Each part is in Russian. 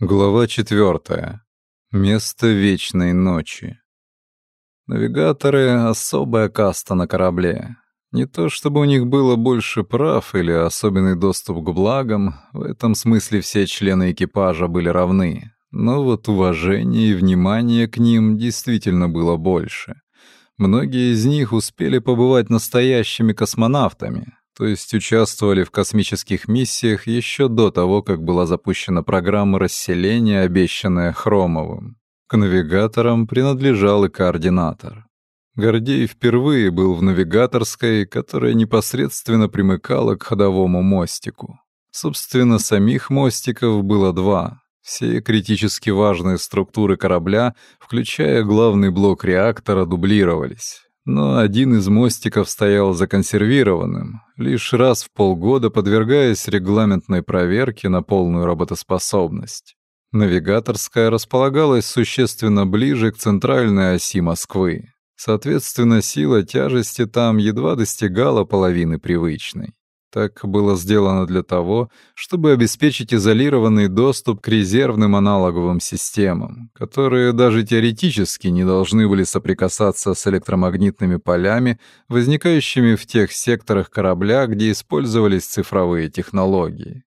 Глава четвертая. Место вечной ночи. Навигаторы — особая каста на корабле. Не то чтобы у них было больше прав или особенный доступ к благам, в этом смысле все члены экипажа были равны, но вот уважение и внимание к ним действительно было больше. Многие из них успели побывать настоящими космонавтами, то есть участвовали в космических миссиях еще до того, как была запущена программа расселения, обещанная Хромовым. К навигаторам принадлежал и координатор. Гордей впервые был в навигаторской, которая непосредственно примыкала к ходовому мостику. Собственно, самих мостиков было два. Все критически важные структуры корабля, включая главный блок реактора, дублировались но один из мостиков стоял законсервированным, лишь раз в полгода подвергаясь регламентной проверке на полную работоспособность. Навигаторская располагалась существенно ближе к центральной оси Москвы. Соответственно, сила тяжести там едва достигала половины привычной. Так было сделано для того, чтобы обеспечить изолированный доступ к резервным аналоговым системам, которые даже теоретически не должны были соприкасаться с электромагнитными полями, возникающими в тех секторах корабля, где использовались цифровые технологии.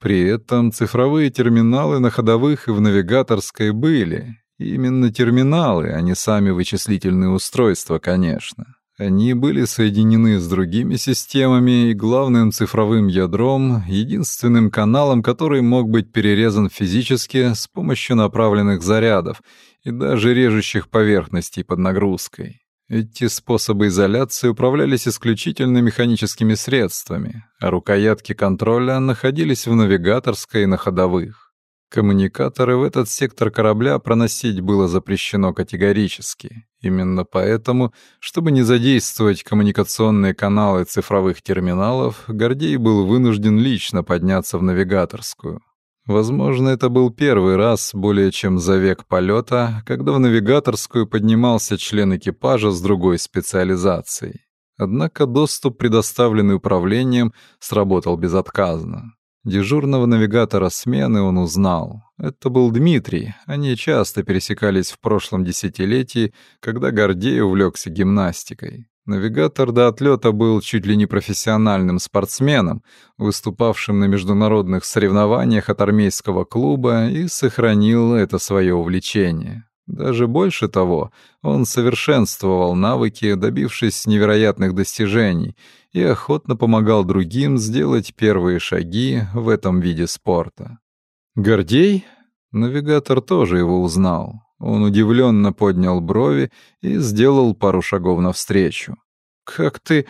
При этом цифровые терминалы на ходовых и в навигаторской были. именно терминалы, а не сами вычислительные устройства, конечно. Они были соединены с другими системами и главным цифровым ядром, единственным каналом, который мог быть перерезан физически с помощью направленных зарядов и даже режущих поверхностей под нагрузкой. Эти способы изоляции управлялись исключительно механическими средствами, а рукоятки контроля находились в навигаторской и на ходовых. Коммуникаторы в этот сектор корабля проносить было запрещено категорически. Именно поэтому, чтобы не задействовать коммуникационные каналы цифровых терминалов, Гордей был вынужден лично подняться в навигаторскую. Возможно, это был первый раз более чем за век полета, когда в навигаторскую поднимался член экипажа с другой специализацией. Однако доступ, предоставленный управлением, сработал безотказно. Дежурного навигатора смены он узнал. Это был Дмитрий. Они часто пересекались в прошлом десятилетии, когда Гордей увлекся гимнастикой. Навигатор до отлета был чуть ли не профессиональным спортсменом, выступавшим на международных соревнованиях от армейского клуба и сохранил это свое увлечение. Даже больше того, он совершенствовал навыки, добившись невероятных достижений, и охотно помогал другим сделать первые шаги в этом виде спорта. Гордей? Навигатор тоже его узнал. Он удивленно поднял брови и сделал пару шагов навстречу. «Как ты...»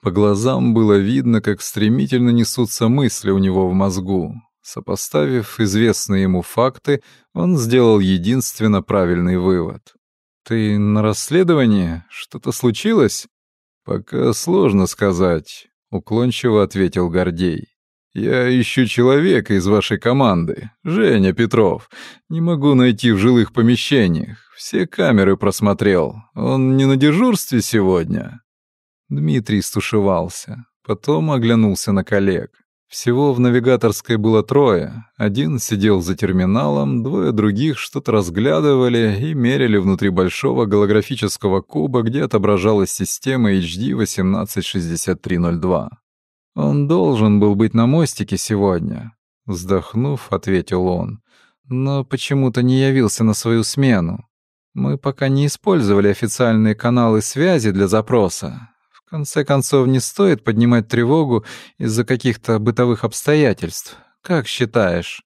По глазам было видно, как стремительно несутся мысли у него в мозгу. Сопоставив известные ему факты, он сделал единственно правильный вывод. «Ты на расследовании? Что-то случилось?» «Пока сложно сказать», — уклончиво ответил Гордей. «Я ищу человека из вашей команды, Женя Петров. Не могу найти в жилых помещениях. Все камеры просмотрел. Он не на дежурстве сегодня?» Дмитрий стушевался, потом оглянулся на коллег. Всего в навигаторской было трое. Один сидел за терминалом, двое других что-то разглядывали и мерили внутри большого голографического куба, где отображалась система HD 186302. «Он должен был быть на мостике сегодня», — вздохнув, ответил он. «Но почему-то не явился на свою смену. Мы пока не использовали официальные каналы связи для запроса конце концов, не стоит поднимать тревогу из-за каких-то бытовых обстоятельств. Как считаешь?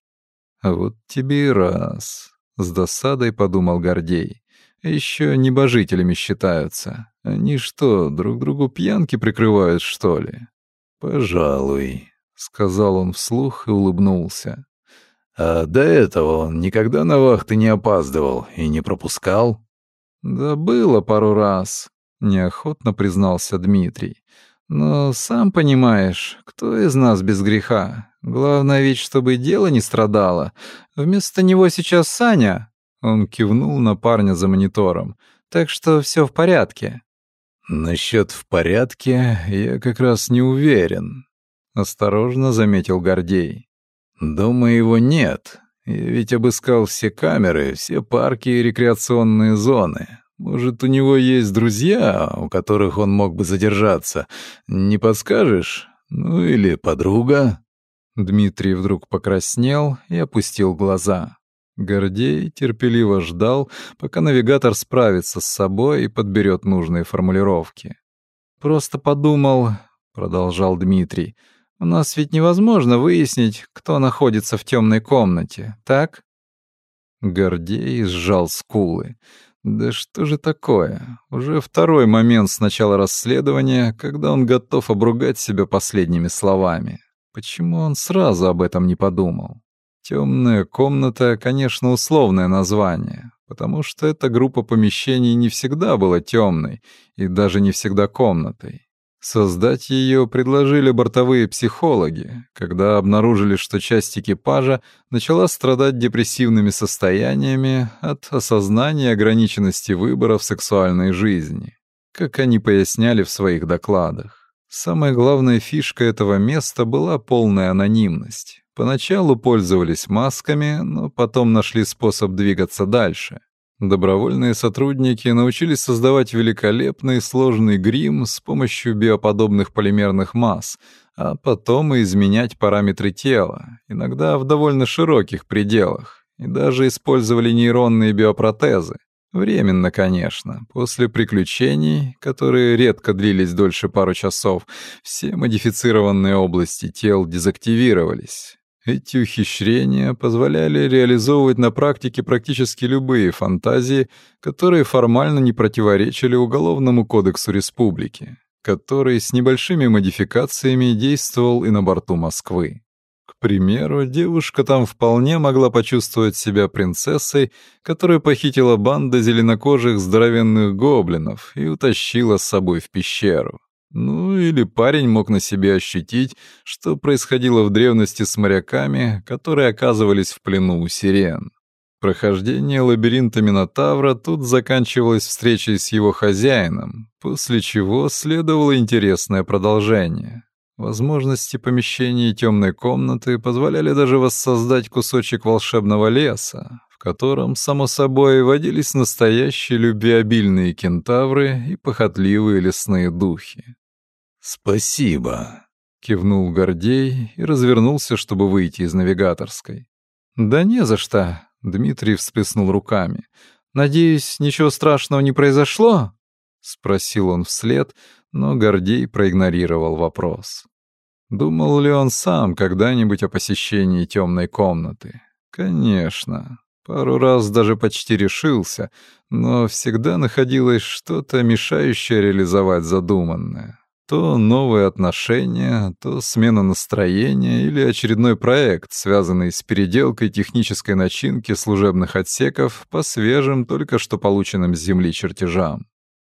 А вот тебе и раз, с досадой подумал Гордей. Еще небожителями считаются. Они что, друг другу пьянки прикрывают, что ли? Пожалуй, сказал он вслух и улыбнулся. А до этого он никогда на вахты не опаздывал и не пропускал? Да было пару раз, — неохотно признался Дмитрий. «Но сам понимаешь, кто из нас без греха? Главное ведь, чтобы дело не страдало. Вместо него сейчас Саня». Он кивнул на парня за монитором. «Так что все в порядке». «Насчет в порядке я как раз не уверен», — осторожно заметил Гордей. «Дома его нет, Я ведь обыскал все камеры, все парки и рекреационные зоны. Может, у него есть друзья, у которых он мог бы задержаться? Не подскажешь? Ну или подруга?» Дмитрий вдруг покраснел и опустил глаза. Гордей терпеливо ждал, пока навигатор справится с собой и подберет нужные формулировки. «Просто подумал», — продолжал Дмитрий, — «у нас ведь невозможно выяснить, кто находится в темной комнате, так?» Гордей сжал скулы. Да что же такое? Уже второй момент с начала расследования, когда он готов обругать себя последними словами. Почему он сразу об этом не подумал? Темная комната, конечно, условное название, потому что эта группа помещений не всегда была темной и даже не всегда комнатой. Создать ее предложили бортовые психологи, когда обнаружили, что часть экипажа начала страдать депрессивными состояниями от осознания ограниченности выбора в сексуальной жизни, как они поясняли в своих докладах. Самая главная фишка этого места была полная анонимность. Поначалу пользовались масками, но потом нашли способ двигаться дальше. Добровольные сотрудники научились создавать великолепный сложный грим с помощью биоподобных полимерных масс, а потом и изменять параметры тела, иногда в довольно широких пределах, и даже использовали нейронные биопротезы. Временно, конечно. После приключений, которые редко длились дольше пару часов, все модифицированные области тел дезактивировались. Эти ухищрения позволяли реализовывать на практике практически любые фантазии, которые формально не противоречили Уголовному кодексу республики, который с небольшими модификациями действовал и на борту Москвы. К примеру, девушка там вполне могла почувствовать себя принцессой, которую похитила банда зеленокожих здоровенных гоблинов и утащила с собой в пещеру. Ну или парень мог на себе ощутить, что происходило в древности с моряками, которые оказывались в плену у сирен. Прохождение лабиринта Минотавра тут заканчивалось встречей с его хозяином, после чего следовало интересное продолжение. Возможности помещения темной комнаты позволяли даже воссоздать кусочек волшебного леса, в котором, само собой, водились настоящие любвеобильные кентавры и похотливые лесные духи. «Спасибо», — кивнул Гордей и развернулся, чтобы выйти из навигаторской. «Да не за что», — Дмитрий всплеснул руками. «Надеюсь, ничего страшного не произошло?» — спросил он вслед, но Гордей проигнорировал вопрос. Думал ли он сам когда-нибудь о посещении темной комнаты? Конечно. Пару раз даже почти решился, но всегда находилось что-то мешающее реализовать задуманное. То новые отношения, то смена настроения или очередной проект, связанный с переделкой технической начинки служебных отсеков по свежим, только что полученным с земли чертежам.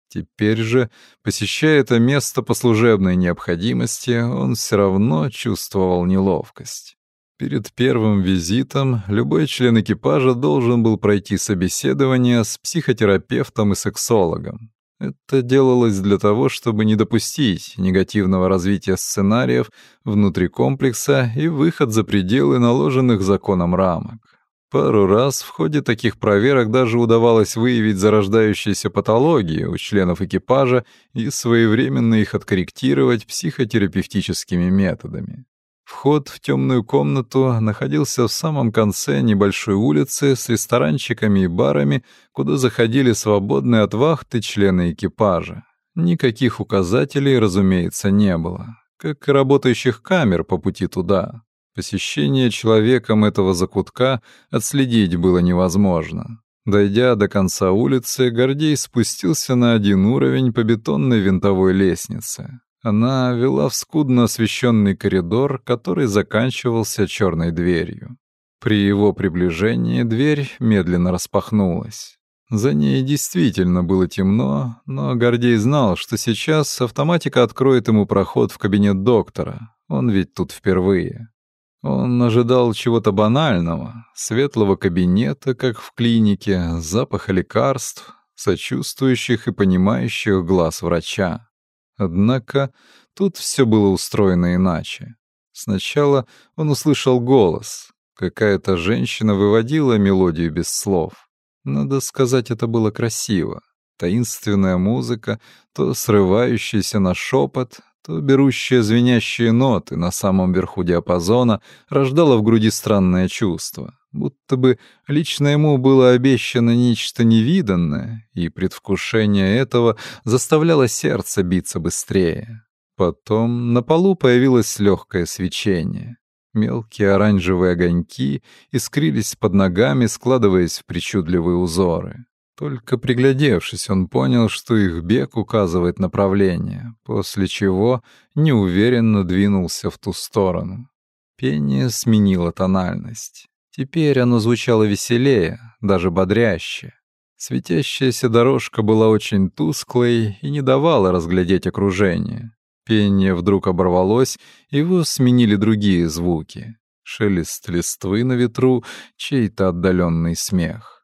Теперь же, посещая это место по служебной необходимости, он все равно чувствовал неловкость. Перед первым визитом любой член экипажа должен был пройти собеседование с психотерапевтом и сексологом. Это делалось для того, чтобы не допустить негативного развития сценариев внутри комплекса и выход за пределы наложенных законом рамок. Пару раз в ходе таких проверок даже удавалось выявить зарождающиеся патологии у членов экипажа и своевременно их откорректировать психотерапевтическими методами. Вход в темную комнату находился в самом конце небольшой улицы с ресторанчиками и барами, куда заходили свободные от вахты члены экипажа. Никаких указателей, разумеется, не было, как и работающих камер по пути туда. Посещение человеком этого закутка отследить было невозможно. Дойдя до конца улицы, Гордей спустился на один уровень по бетонной винтовой лестнице. Она вела в скудно освещенный коридор, который заканчивался черной дверью. При его приближении дверь медленно распахнулась. За ней действительно было темно, но Гордей знал, что сейчас автоматика откроет ему проход в кабинет доктора. Он ведь тут впервые. Он ожидал чего-то банального, светлого кабинета, как в клинике, запаха лекарств, сочувствующих и понимающих глаз врача. Однако тут все было устроено иначе. Сначала он услышал голос. Какая-то женщина выводила мелодию без слов. Надо сказать, это было красиво. Таинственная музыка, то срывающаяся на шепот, то берущая звенящие ноты на самом верху диапазона, рождала в груди странное чувство, будто бы лично ему было обещано нечто невиданное, и предвкушение этого заставляло сердце биться быстрее. Потом на полу появилось легкое свечение. Мелкие оранжевые огоньки искрились под ногами, складываясь в причудливые узоры. Только приглядевшись, он понял, что их бег указывает направление, после чего неуверенно двинулся в ту сторону. Пение сменило тональность. Теперь оно звучало веселее, даже бодряще. Светящаяся дорожка была очень тусклой и не давала разглядеть окружение. Пение вдруг оборвалось, его сменили другие звуки. Шелест листвы на ветру, чей-то отдаленный смех.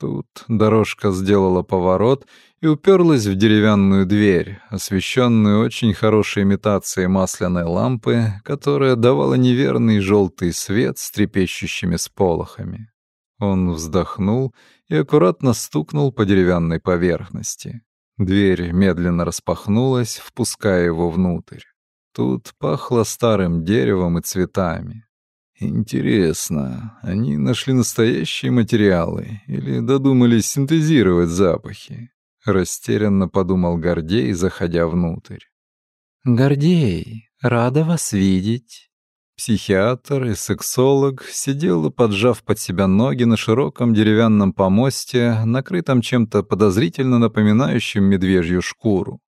Тут дорожка сделала поворот и уперлась в деревянную дверь, освещенную очень хорошей имитацией масляной лампы, которая давала неверный желтый свет с трепещущими сполохами. Он вздохнул и аккуратно стукнул по деревянной поверхности. Дверь медленно распахнулась, впуская его внутрь. Тут пахло старым деревом и цветами. Интересно, они нашли настоящие материалы или додумались синтезировать запахи? Растерянно подумал Гордей, заходя внутрь. Гордей, рада вас видеть. Психиатр и сексолог сидел, поджав под себя ноги на широком деревянном помосте, накрытом чем-то подозрительно напоминающим медвежью шкуру.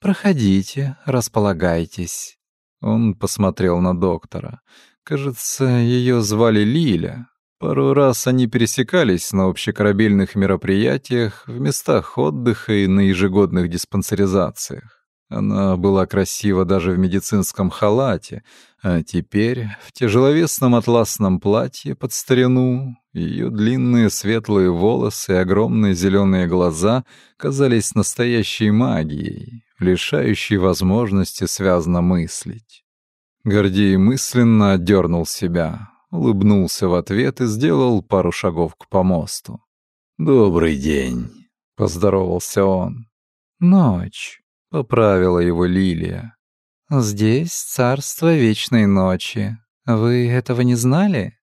«Проходите, располагайтесь». Он посмотрел на доктора. Кажется, ее звали Лиля. Пару раз они пересекались на общекорабельных мероприятиях, в местах отдыха и на ежегодных диспансеризациях. Она была красива даже в медицинском халате, а теперь в тяжеловесном атласном платье под старину ее длинные светлые волосы и огромные зеленые глаза казались настоящей магией, лишающей возможности связно мыслить. Гордей мысленно отдернул себя, улыбнулся в ответ и сделал пару шагов к помосту. «Добрый день», — поздоровался он. «Ночь», — поправила его Лилия. «Здесь царство вечной ночи. Вы этого не знали?»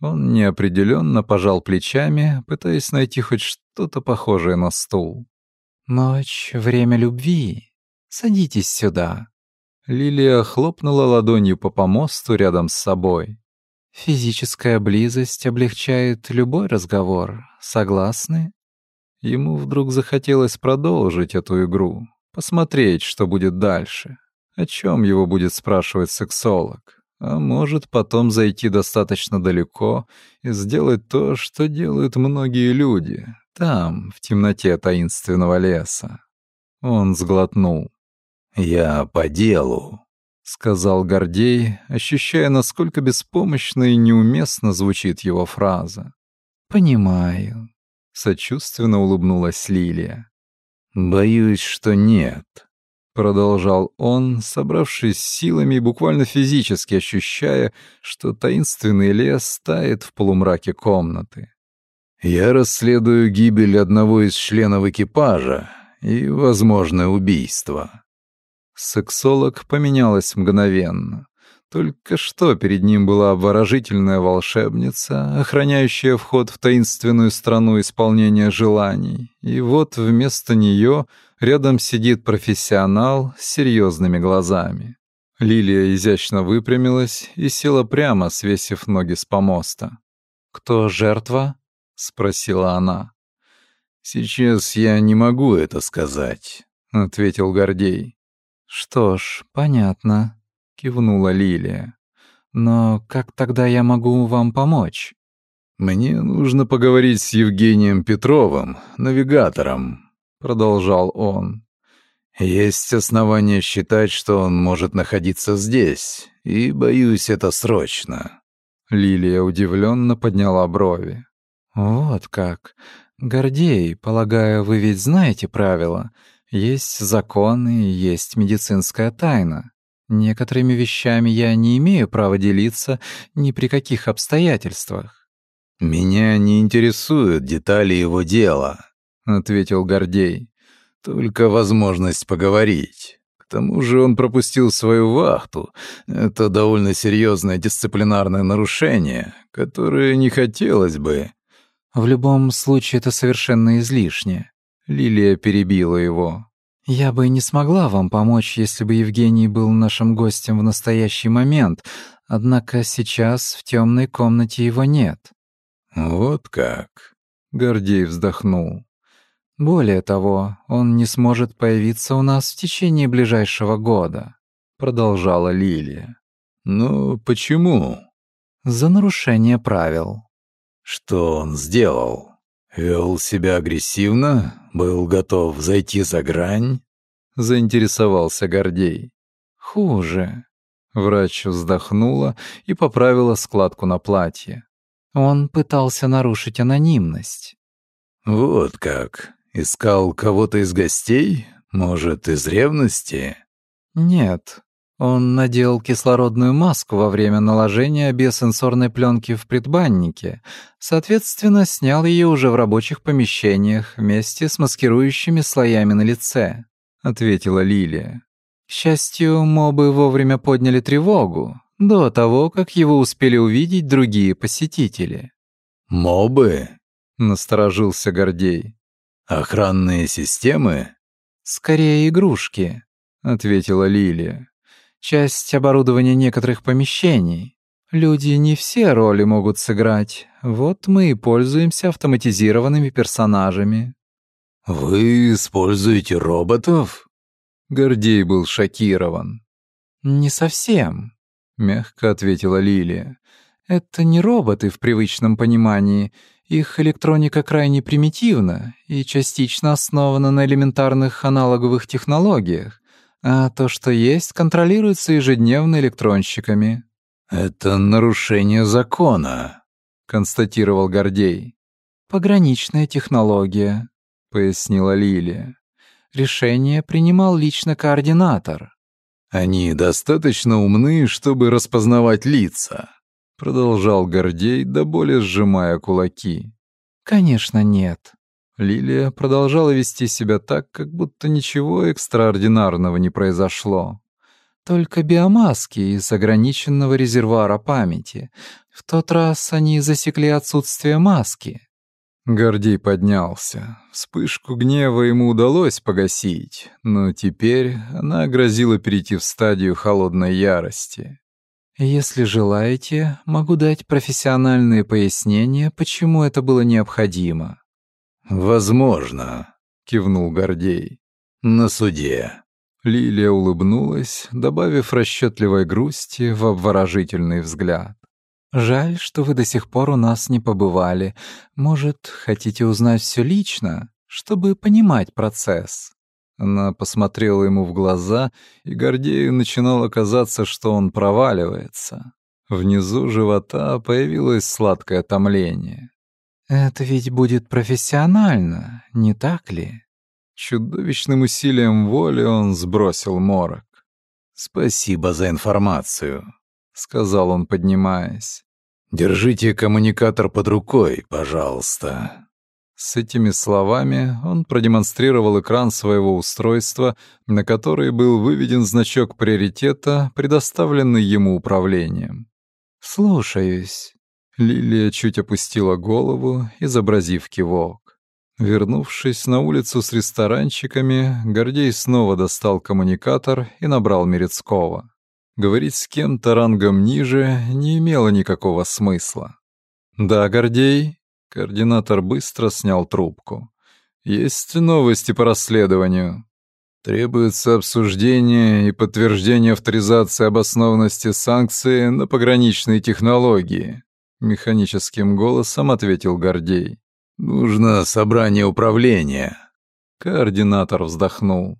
Он неопределенно пожал плечами, пытаясь найти хоть что-то похожее на стул. «Ночь — время любви. Садитесь сюда». Лилия хлопнула ладонью по помосту рядом с собой. «Физическая близость облегчает любой разговор. Согласны?» Ему вдруг захотелось продолжить эту игру, посмотреть, что будет дальше. О чем его будет спрашивать сексолог? А может, потом зайти достаточно далеко и сделать то, что делают многие люди, там, в темноте таинственного леса. Он сглотнул. «Я по делу», — сказал Гордей, ощущая, насколько беспомощно и неуместно звучит его фраза. «Понимаю», — сочувственно улыбнулась Лилия. «Боюсь, что нет», — продолжал он, собравшись силами и буквально физически ощущая, что таинственный лес тает в полумраке комнаты. «Я расследую гибель одного из членов экипажа и возможное убийство». Сексолог поменялась мгновенно. Только что перед ним была обворожительная волшебница, охраняющая вход в таинственную страну исполнения желаний. И вот вместо нее рядом сидит профессионал с серьезными глазами. Лилия изящно выпрямилась и села прямо, свесив ноги с помоста. «Кто жертва?» — спросила она. «Сейчас я не могу это сказать», — ответил Гордей. «Что ж, понятно», — кивнула Лилия. «Но как тогда я могу вам помочь?» «Мне нужно поговорить с Евгением Петровым, навигатором», — продолжал он. «Есть основания считать, что он может находиться здесь, и, боюсь, это срочно». Лилия удивленно подняла брови. «Вот как. Гордей, полагаю, вы ведь знаете правила. Есть законы, есть медицинская тайна. Некоторыми вещами я не имею права делиться ни при каких обстоятельствах. «Меня не интересуют детали его дела», — ответил Гордей. «Только возможность поговорить. К тому же он пропустил свою вахту. Это довольно серьезное дисциплинарное нарушение, которое не хотелось бы». «В любом случае это совершенно излишне». Лилия перебила его. «Я бы не смогла вам помочь, если бы Евгений был нашим гостем в настоящий момент, однако сейчас в темной комнате его нет». «Вот как?» — Гордей вздохнул. «Более того, он не сможет появиться у нас в течение ближайшего года», — продолжала Лилия. «Ну, почему?» «За нарушение правил». «Что он сделал?» Вел себя агрессивно, был готов зайти за грань, заинтересовался Гордей. Хуже. Врач вздохнула и поправила складку на платье. Он пытался нарушить анонимность. Вот как. Искал кого-то из гостей? Может, из ревности? Нет, он надел кислородную маску во время наложения биосенсорной пленки в предбаннике, соответственно, снял ее уже в рабочих помещениях вместе с маскирующими слоями на лице, ответила Лилия. К счастью, мобы вовремя подняли тревогу, до того, как его успели увидеть другие посетители. «Мобы?» — насторожился Гордей. «Охранные системы?» «Скорее игрушки», — ответила Лилия часть оборудования некоторых помещений. Люди не все роли могут сыграть. Вот мы и пользуемся автоматизированными персонажами. Вы используете роботов? Гордей был шокирован. Не совсем, мягко ответила Лилия. Это не роботы в привычном понимании. Их электроника крайне примитивна и частично основана на элементарных аналоговых технологиях а то, что есть, контролируется ежедневно электронщиками». «Это нарушение закона», — констатировал Гордей. «Пограничная технология», — пояснила Лилия. «Решение принимал лично координатор». «Они достаточно умны, чтобы распознавать лица», — продолжал Гордей, до боли сжимая кулаки. «Конечно нет», Лилия продолжала вести себя так, как будто ничего экстраординарного не произошло. Только биомаски из ограниченного резервуара памяти. В тот раз они засекли отсутствие маски. Гордей поднялся. Вспышку гнева ему удалось погасить, но теперь она грозила перейти в стадию холодной ярости. Если желаете, могу дать профессиональные пояснения, почему это было необходимо. «Возможно», — кивнул Гордей. «На суде». Лилия улыбнулась, добавив расчетливой грусти в обворожительный взгляд. «Жаль, что вы до сих пор у нас не побывали. Может, хотите узнать все лично, чтобы понимать процесс?» Она посмотрела ему в глаза, и Гордею начинало казаться, что он проваливается. Внизу живота появилось сладкое томление. Это ведь будет профессионально, не так ли? Чудовищным усилием воли он сбросил морок. «Спасибо за информацию», — сказал он, поднимаясь. «Держите коммуникатор под рукой, пожалуйста». С этими словами он продемонстрировал экран своего устройства, на который был выведен значок приоритета, предоставленный ему управлением. «Слушаюсь», Лилия чуть опустила голову, изобразив кивок. Вернувшись на улицу с ресторанчиками, Гордей снова достал коммуникатор и набрал Мерецкого. Говорить с кем-то рангом ниже не имело никакого смысла. «Да, Гордей?» Координатор быстро снял трубку. «Есть новости по расследованию. Требуется обсуждение и подтверждение авторизации обоснованности санкции на пограничные технологии. — механическим голосом ответил Гордей. «Нужно собрание управления». Координатор вздохнул.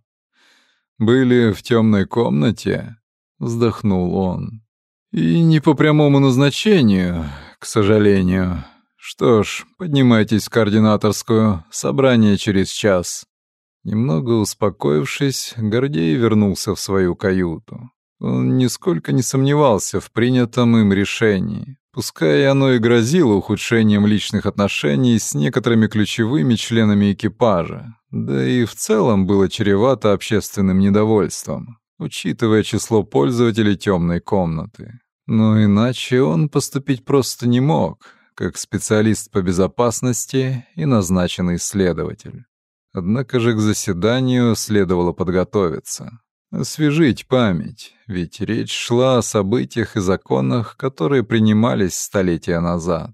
«Были в темной комнате?» — вздохнул он. «И не по прямому назначению, к сожалению. Что ж, поднимайтесь в координаторскую, собрание через час». Немного успокоившись, Гордей вернулся в свою каюту. Он нисколько не сомневался в принятом им решении, пускай оно и грозило ухудшением личных отношений с некоторыми ключевыми членами экипажа, да и в целом было чревато общественным недовольством, учитывая число пользователей темной комнаты. Но иначе он поступить просто не мог, как специалист по безопасности и назначенный следователь. Однако же к заседанию следовало подготовиться. Освежить память, ведь речь шла о событиях и законах, которые принимались столетия назад.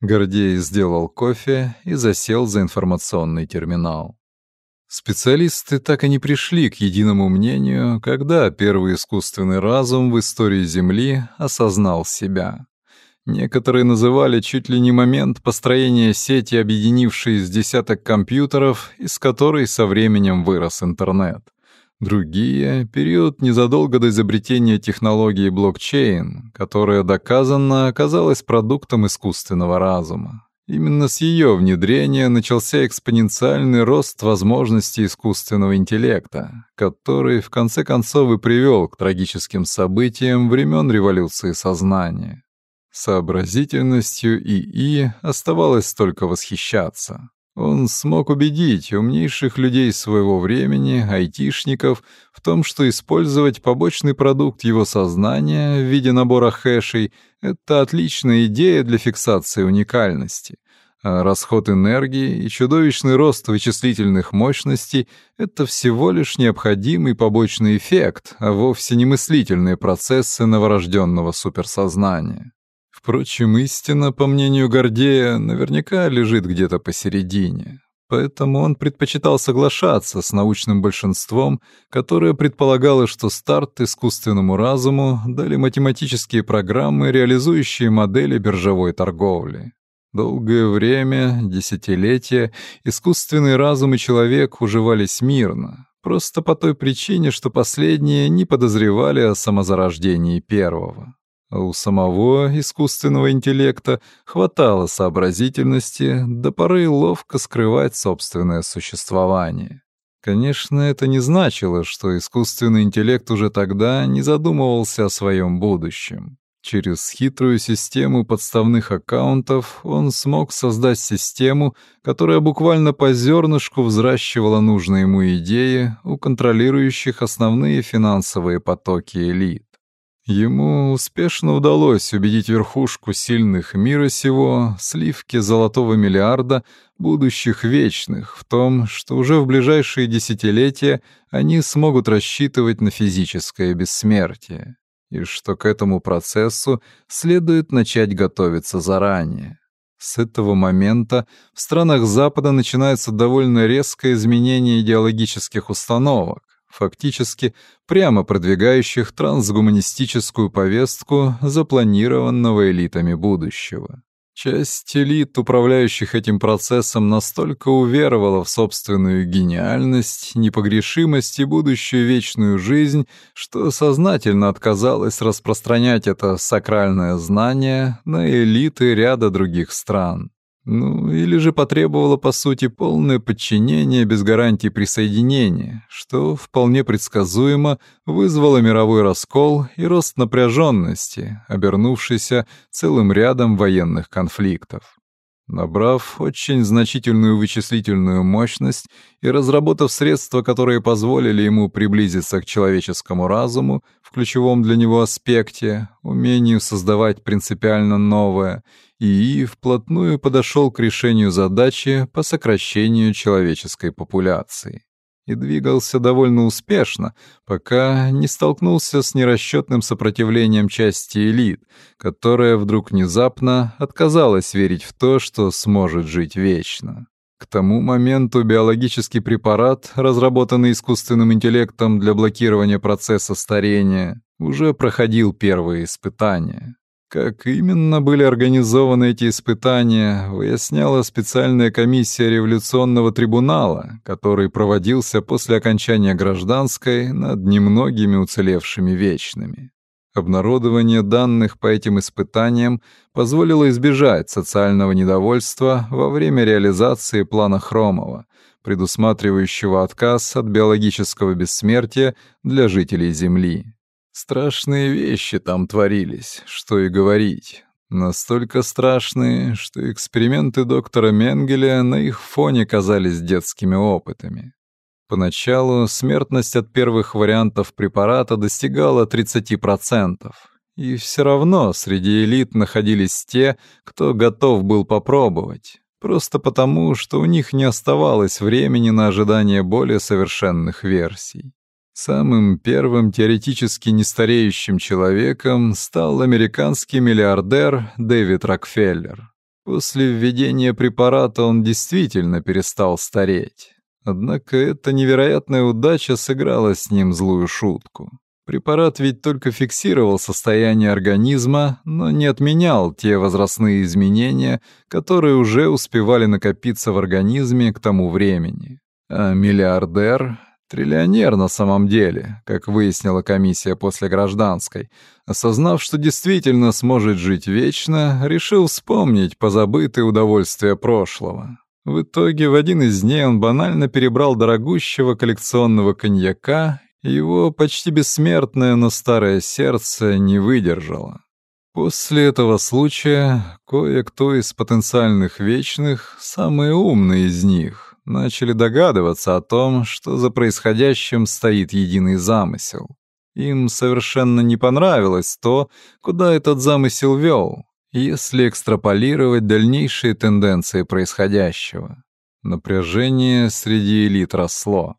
Гордей сделал кофе и засел за информационный терминал. Специалисты так и не пришли к единому мнению, когда первый искусственный разум в истории Земли осознал себя. Некоторые называли чуть ли не момент построения сети, объединившей из десяток компьютеров, из которой со временем вырос интернет — Другие — период незадолго до изобретения технологии блокчейн, которая доказанно оказалась продуктом искусственного разума. Именно с ее внедрения начался экспоненциальный рост возможностей искусственного интеллекта, который в конце концов и привел к трагическим событиям времен революции сознания. Сообразительностью ИИ оставалось только восхищаться. Он смог убедить умнейших людей своего времени, айтишников, в том, что использовать побочный продукт его сознания в виде набора хэшей — это отличная идея для фиксации уникальности. А расход энергии и чудовищный рост вычислительных мощностей — это всего лишь необходимый побочный эффект, а вовсе не мыслительные процессы новорожденного суперсознания. Впрочем, истина, по мнению Гордея, наверняка лежит где-то посередине. Поэтому он предпочитал соглашаться с научным большинством, которое предполагало, что старт искусственному разуму дали математические программы, реализующие модели биржевой торговли. Долгое время, десятилетия, искусственный разум и человек уживались мирно, просто по той причине, что последние не подозревали о самозарождении первого. А у самого искусственного интеллекта хватало сообразительности до поры ловко скрывать собственное существование. Конечно, это не значило, что искусственный интеллект уже тогда не задумывался о своем будущем. Через хитрую систему подставных аккаунтов он смог создать систему, которая буквально по зернышку взращивала нужные ему идеи у контролирующих основные финансовые потоки элит. Ему успешно удалось убедить верхушку сильных мира сего, сливки золотого миллиарда, будущих вечных, в том, что уже в ближайшие десятилетия они смогут рассчитывать на физическое бессмертие, и что к этому процессу следует начать готовиться заранее. С этого момента в странах Запада начинается довольно резкое изменение идеологических установок, фактически прямо продвигающих трансгуманистическую повестку запланированного элитами будущего. Часть элит, управляющих этим процессом, настолько уверовала в собственную гениальность, непогрешимость и будущую вечную жизнь, что сознательно отказалась распространять это сакральное знание на элиты ряда других стран. Ну, или же потребовало, по сути, полное подчинение без гарантии присоединения, что вполне предсказуемо вызвало мировой раскол и рост напряженности, обернувшийся целым рядом военных конфликтов. Набрав очень значительную вычислительную мощность и разработав средства, которые позволили ему приблизиться к человеческому разуму в ключевом для него аспекте, умению создавать принципиально новое, ИИ вплотную подошел к решению задачи по сокращению человеческой популяции и двигался довольно успешно, пока не столкнулся с нерасчетным сопротивлением части элит, которая вдруг внезапно отказалась верить в то, что сможет жить вечно. К тому моменту биологический препарат, разработанный искусственным интеллектом для блокирования процесса старения, уже проходил первые испытания. Как именно были организованы эти испытания, выясняла специальная комиссия революционного трибунала, который проводился после окончания гражданской над немногими уцелевшими вечными. Обнародование данных по этим испытаниям позволило избежать социального недовольства во время реализации плана Хромова, предусматривающего отказ от биологического бессмертия для жителей Земли. Страшные вещи там творились, что и говорить. Настолько страшные, что эксперименты доктора Менгеля на их фоне казались детскими опытами. Поначалу смертность от первых вариантов препарата достигала 30%, и все равно среди элит находились те, кто готов был попробовать, просто потому, что у них не оставалось времени на ожидание более совершенных версий. Самым первым теоретически нестареющим человеком стал американский миллиардер Дэвид Рокфеллер. После введения препарата он действительно перестал стареть. Однако эта невероятная удача сыграла с ним злую шутку. Препарат ведь только фиксировал состояние организма, но не отменял те возрастные изменения, которые уже успевали накопиться в организме к тому времени. А миллиардер Триллионер на самом деле, как выяснила комиссия после гражданской, осознав, что действительно сможет жить вечно, решил вспомнить позабытые удовольствия прошлого. В итоге в один из дней он банально перебрал дорогущего коллекционного коньяка, и его почти бессмертное, но старое сердце не выдержало. После этого случая кое-кто из потенциальных вечных, самые умные из них, начали догадываться о том, что за происходящим стоит единый замысел. Им совершенно не понравилось то, куда этот замысел вел, если экстраполировать дальнейшие тенденции происходящего. Напряжение среди элит росло.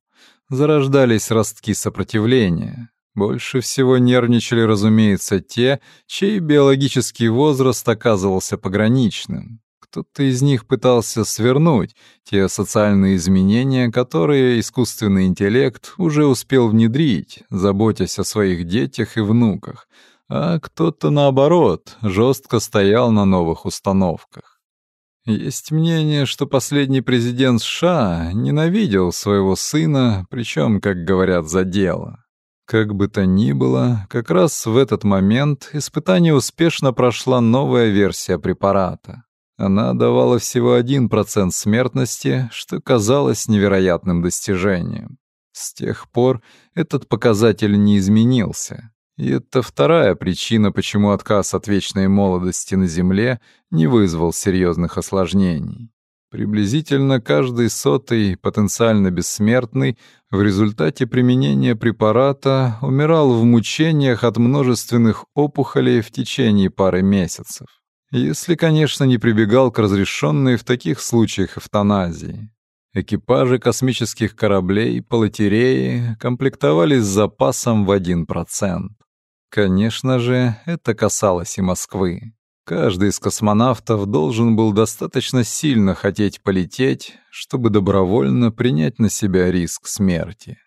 Зарождались ростки сопротивления. Больше всего нервничали, разумеется, те, чей биологический возраст оказывался пограничным. Кто-то из них пытался свернуть те социальные изменения, которые искусственный интеллект уже успел внедрить, заботясь о своих детях и внуках, а кто-то, наоборот, жестко стоял на новых установках. Есть мнение, что последний президент США ненавидел своего сына, причем, как говорят, за дело. Как бы то ни было, как раз в этот момент испытание успешно прошла новая версия препарата. Она давала всего 1% смертности, что казалось невероятным достижением. С тех пор этот показатель не изменился. И это вторая причина, почему отказ от вечной молодости на Земле не вызвал серьезных осложнений. Приблизительно каждый сотый потенциально бессмертный в результате применения препарата умирал в мучениях от множественных опухолей в течение пары месяцев. Если, конечно, не прибегал к разрешенной в таких случаях эвтаназии. Экипажи космических кораблей по лотерее комплектовались с запасом в 1%. Конечно же, это касалось и Москвы. Каждый из космонавтов должен был достаточно сильно хотеть полететь, чтобы добровольно принять на себя риск смерти.